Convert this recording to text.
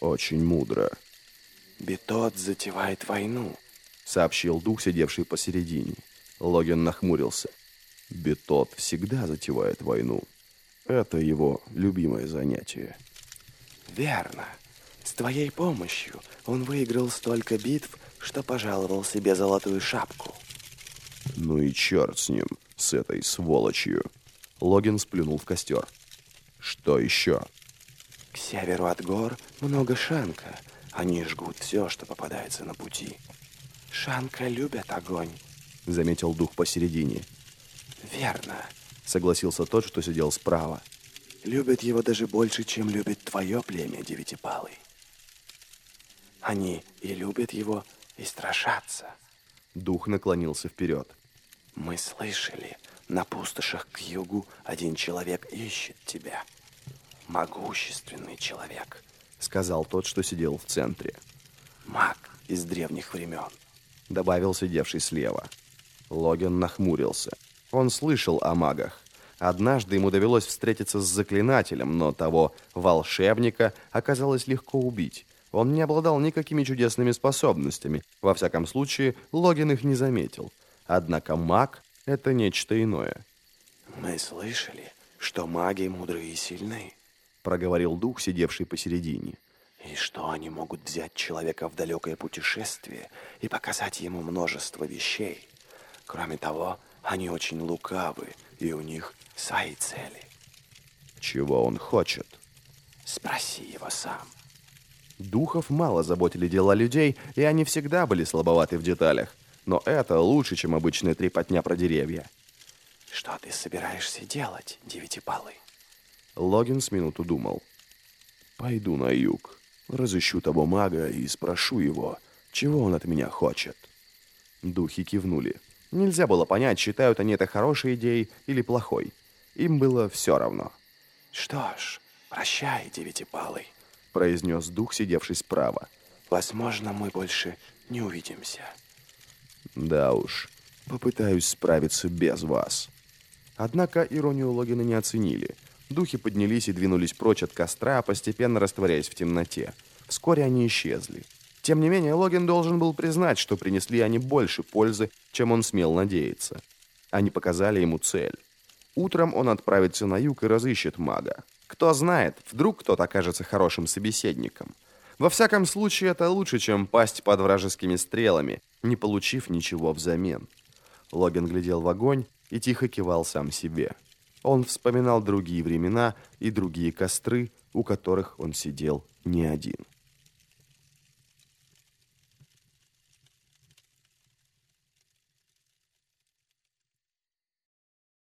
Очень мудро. Бетот затевает войну, сообщил дух, сидевший посередине. Логин нахмурился. Бетот всегда затевает войну. Это его любимое занятие. Верно. С твоей помощью он выиграл столько битв, что пожаловал себе золотую шапку. Ну и черт с ним, с этой сволочью. Логин сплюнул в костер. Что еще? К северу от гор много шанка. Они жгут все, что попадается на пути. Шанка любят огонь, заметил дух посередине. Верно, согласился тот, что сидел справа. Любят его даже больше, чем любит твое племя, Девятипалый. Они и любят его, и страшатся. Дух наклонился вперед. Мы слышали, на пустошах к югу один человек ищет тебя. Могущественный человек, сказал тот, что сидел в центре. Маг из древних времен, добавил сидевший слева. Логин нахмурился. Он слышал о магах. Однажды ему довелось встретиться с заклинателем, но того волшебника оказалось легко убить. Он не обладал никакими чудесными способностями. Во всяком случае, Логин их не заметил. Однако маг — это нечто иное. «Мы слышали, что маги мудрые и сильны», — проговорил дух, сидевший посередине. «И что они могут взять человека в далекое путешествие и показать ему множество вещей. Кроме того, они очень лукавы, и у них свои цели». «Чего он хочет?» «Спроси его сам». Духов мало заботили дела людей, и они всегда были слабоваты в деталях. Но это лучше, чем обычная трепотня про деревья. Что ты собираешься делать, девятипалый? Логин с минуту думал. Пойду на юг, разыщу того мага и спрошу его, чего он от меня хочет. Духи кивнули. Нельзя было понять, считают они это хорошей идеей или плохой. Им было все равно. Что ж, прощай, девятипалый произнес дух, сидевший справа. «Возможно, мы больше не увидимся». «Да уж, попытаюсь справиться без вас». Однако иронию Логина не оценили. Духи поднялись и двинулись прочь от костра, постепенно растворяясь в темноте. Вскоре они исчезли. Тем не менее, Логин должен был признать, что принесли они больше пользы, чем он смел надеяться. Они показали ему цель. Утром он отправится на юг и разыщет мага. Кто знает, вдруг кто-то окажется хорошим собеседником. Во всяком случае, это лучше, чем пасть под вражескими стрелами, не получив ничего взамен. Логин глядел в огонь и тихо кивал сам себе. Он вспоминал другие времена и другие костры, у которых он сидел не один.